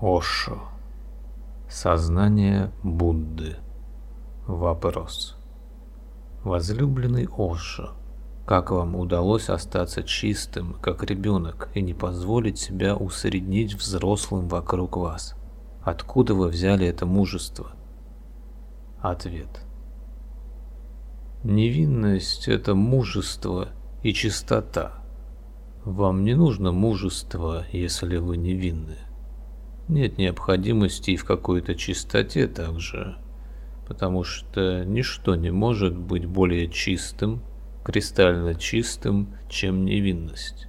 Ошо. Сознание Будды. Вопрос. Возлюбленный Ошо, как вам удалось остаться чистым, как ребенок, и не позволить себя усреднить взрослым вокруг вас? Откуда вы взяли это мужество? Ответ. Невинность – это мужество и чистота. Вам не нужно мужество, если вы невинны. Нет необходимости и в какой-то чистоте также, потому что ничто не может быть более чистым, кристально чистым, чем невинность.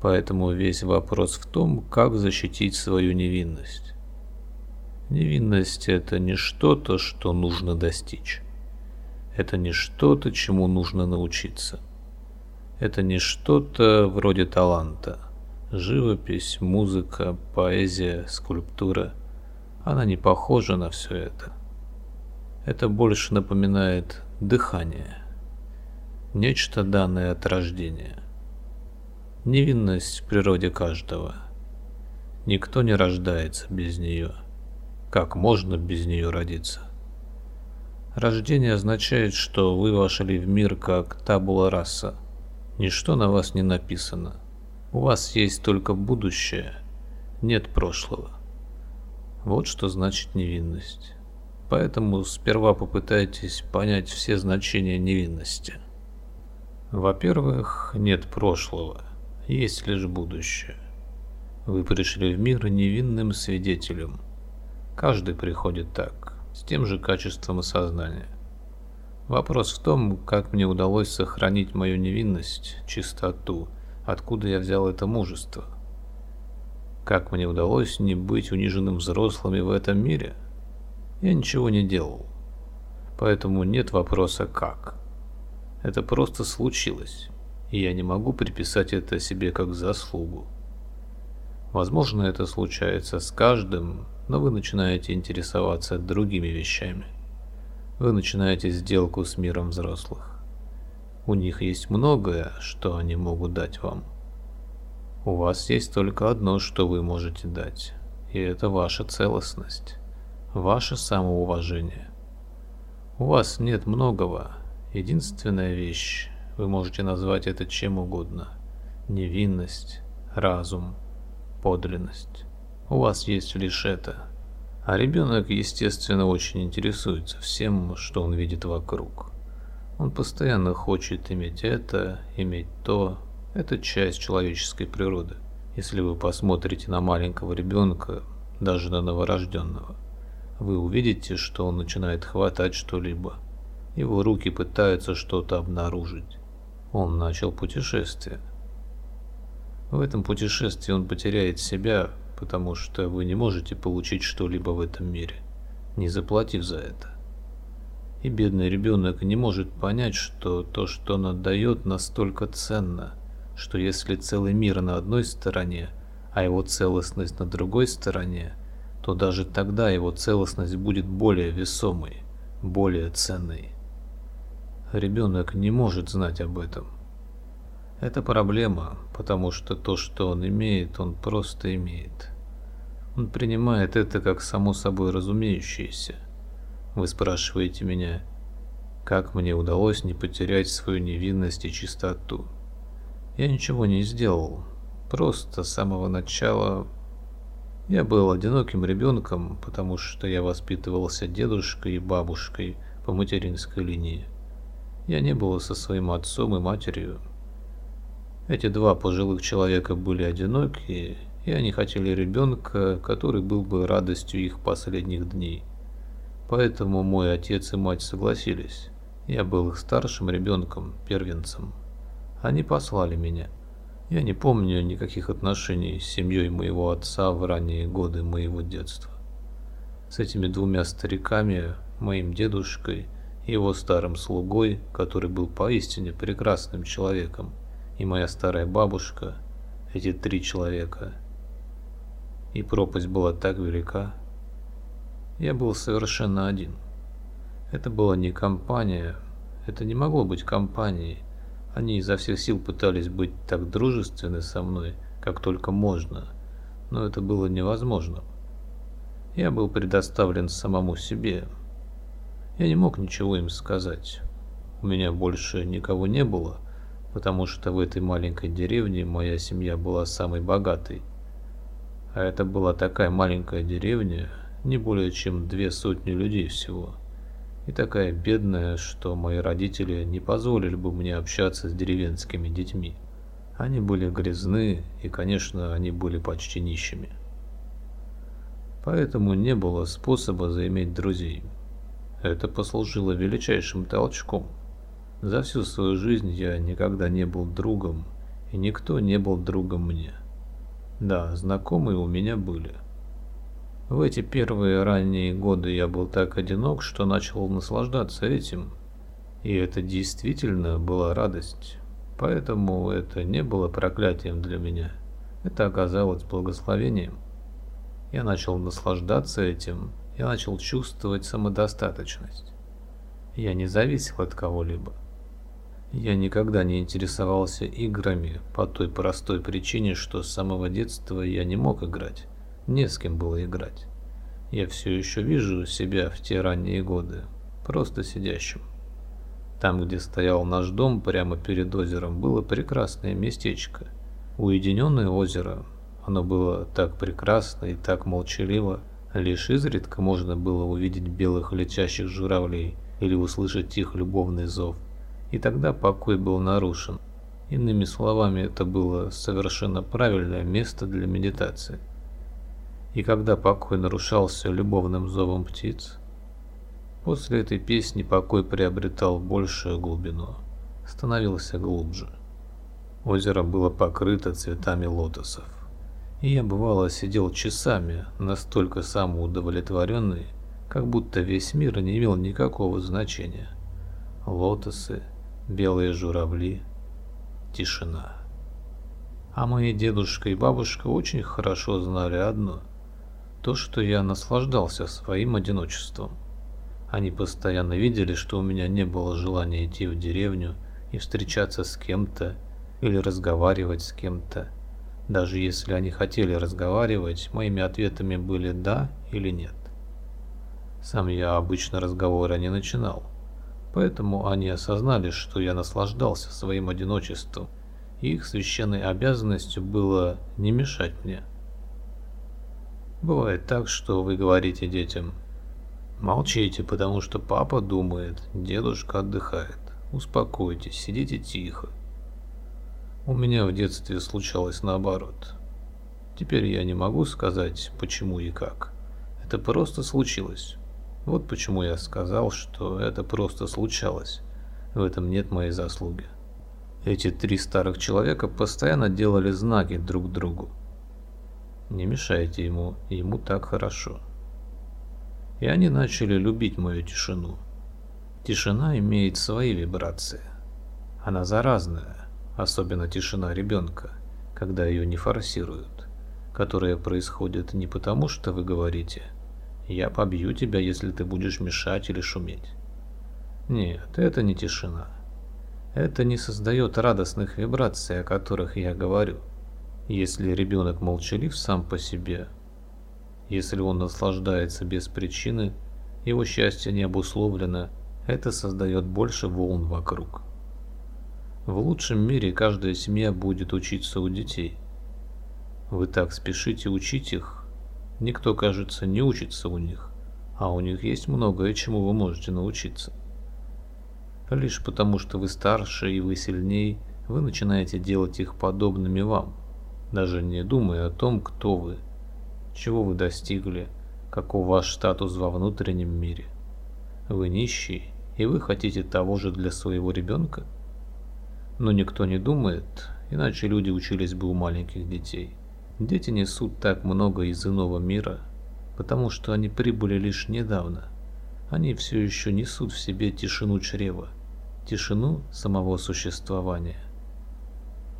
Поэтому весь вопрос в том, как защитить свою невинность. Невинность – это не что-то, что нужно достичь. Это не что-то, чему нужно научиться. Это не что-то вроде таланта – Живопись, музыка, поэзия, скульптура. Она не похожа на все это. Это больше напоминает дыхание. Нечто данное от рождения. Невинность в природе каждого. Никто не рождается без нее. Как можно без нее родиться? Рождение означает, что вы вошли в мир как табула раса. Ничто на вас не написано – у вас есть только будущее, нет прошлого. Вот что значит невинность. Поэтому сперва попытайтесь понять все значения невинности. Во-первых, нет прошлого, есть лишь будущее. Вы пришли в мир невинным свидетелем. Каждый приходит так, с тем же качеством сознания. Вопрос в том, как мне удалось сохранить мою невинность, чистоту откуда я взял это мужество. Как мне удалось не быть униженным взрослыми в этом мире? Я ничего не делал. Поэтому нет вопроса «как?». Это просто случилось, и я не могу приписать это себе как заслугу. Возможно, это случается с каждым, но вы начинаете интересоваться другими вещами. Вы начинаете сделку с миром взрослых. У них есть многое, что они могут дать вам. У вас есть только одно, что вы можете дать, и это ваша целостность, ваше самоуважение. У вас нет многого, единственная вещь, вы можете назвать это чем угодно. Невинность, разум, подлинность. У вас есть лишь это. А ребенок, естественно, очень интересуется всем, что он видит вокруг. Он постоянно хочет иметь это, иметь то. Это часть человеческой природы. Если вы посмотрите на маленького ребенка, даже на новорожденного, вы увидите, что он начинает хватать что-либо. Его руки пытаются что-то обнаружить. Он начал путешествие. В этом путешествии он потеряет себя, потому что вы не можете получить что-либо в этом мире, не заплатив за это. И бедный ребенок не может понять, что то, что он отдает, настолько ценно, что если целый мир на одной стороне, а его целостность на другой стороне, то даже тогда его целостность будет более весомой, более ценной. Ребенок не может знать об этом. Это проблема, потому что то, что он имеет, он просто имеет. Он принимает это как само собой разумеющееся – вы спрашиваете меня, как мне удалось не потерять свою невинность и чистоту. Я ничего не сделал, просто с самого начала я был одиноким ребенком, потому что я воспитывался дедушкой и бабушкой по материнской линии. Я не был со своим отцом и матерью. Эти два пожилых человека были одиноки, и они хотели ребенка, который был бы радостью их последних дней. Поэтому мой отец и мать согласились. Я был их старшим ребенком, первенцем. Они послали меня. Я не помню никаких отношений с семьей моего отца в ранние годы моего детства. С этими двумя стариками, моим дедушкой и его старым слугой, который был поистине прекрасным человеком, и моя старая бабушка, эти три человека. И пропасть была так велика, я был совершенно один. Это была не компания, это не могло быть компанией. Они изо всех сил пытались быть так дружественны со мной, как только можно. но это было невозможно. Я был предоставлен самому себе. Я не мог ничего им сказать. У меня больше никого не было, потому что в этой маленькой деревне моя семья была самой богатой. А это была такая маленькая деревня, не более чем две сотни людей всего. И такая бедная, что мои родители не позволили бы мне общаться с деревенскими детьми. Они были грязны, и, конечно, они были почти нищими. Поэтому не было способа заиметь друзей. Это послужило величайшим толчком. За всю свою жизнь я никогда не был другом, и никто не был другом мне. Да, знакомые у меня были. В эти первые ранние годы я был так одинок, что начал наслаждаться этим. И это действительно была радость. Поэтому это не было проклятием для меня. Это оказалось благословением. Я начал наслаждаться этим, я начал чувствовать самодостаточность. Я не зависел от кого-либо. Я никогда не интересовался играми по той простой причине, что с самого детства я не мог играть. Не с кем было играть. Я все еще вижу себя в те ранние годы, просто сидящим. Там, где стоял наш дом, прямо перед озером, было прекрасное местечко. Уединенное озеро. Оно было так прекрасно и так молчаливо. Лишь изредка можно было увидеть белых летящих журавлей или услышать их любовный зов. И тогда покой был нарушен. Иными словами, это было совершенно правильное место для медитации. И когда покой нарушался любовным зовом птиц, После этой песни покой приобретал большую глубину, становился глубже. Озеро было покрыто цветами лотосов. И я бывало сидел часами, настолько самоудовлетворенный, как будто весь мир не имел никакого значения. Лотосы, белые журавли, тишина. А мои дедушка и бабушка очень хорошо знали одно – то, что я наслаждался своим одиночеством. Они постоянно видели, что у меня не было желания идти в деревню и встречаться с кем-то или разговаривать с кем-то. Даже если они хотели разговаривать, моими ответами были «да» или «нет». Сам я обычно разговора не начинал, поэтому они осознали, что я наслаждался своим одиночеством, и их священной обязанностью было не мешать мне. Бывает так, что вы говорите детям – Молчите, потому что папа думает, дедушка отдыхает. Успокойтесь, сидите тихо. У меня в детстве случалось наоборот. Теперь я не могу сказать, почему и как. Это просто случилось. Вот почему я сказал, что это просто случалось. В этом нет моей заслуги. Эти три старых человека постоянно делали знаки друг другу. Не мешайте ему, ему так хорошо и они начали любить мою тишину. Тишина имеет свои вибрации. Она заразная, особенно тишина ребенка, когда ее не форсируют, которая происходит не потому, что вы говорите «я побью тебя, если ты будешь мешать или шуметь». Нет, это не тишина. Это не создает радостных вибраций, о которых я говорю. Если ребенок молчалив сам по себе, если он наслаждается без причины, его счастье не обусловлено, это создает больше волн вокруг. В лучшем мире каждая семья будет учиться у детей. Вы так спешите учить их, никто, кажется, не учится у них, а у них есть многое, чему вы можете научиться. Лишь потому, что вы старше и вы сильней, вы начинаете делать их подобными вам, даже не думая о том, кто вы – чего вы достигли? Каков ваш статус во внутреннем мире? Вы нищий, и вы хотите того же для своего ребенка? Но никто не думает, иначе люди учились бы у маленьких детей. Дети несут так много из иного мира, потому что они прибыли лишь недавно. Они все еще несут в себе тишину чрева, тишину самого существования.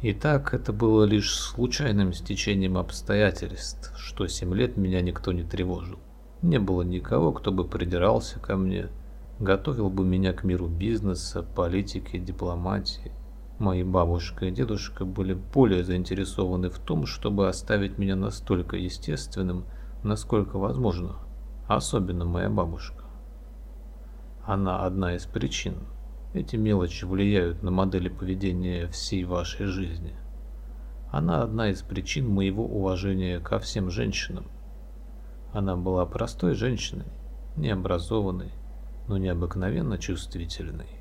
Итак, это было лишь случайным стечением обстоятельств, что семь лет меня никто не тревожил. Не было никого, кто бы придирался ко мне, готовил бы меня к миру бизнеса, политики, дипломатии. Мои бабушка и дедушка были более заинтересованы в том, чтобы оставить меня настолько естественным, насколько возможно, особенно моя бабушка. Она одна из причин. Эти мелочи влияют на модели поведения всей вашей жизни. Она одна из причин моего уважения ко всем женщинам. Она была простой женщиной, необразованной, но необыкновенно чувствительной.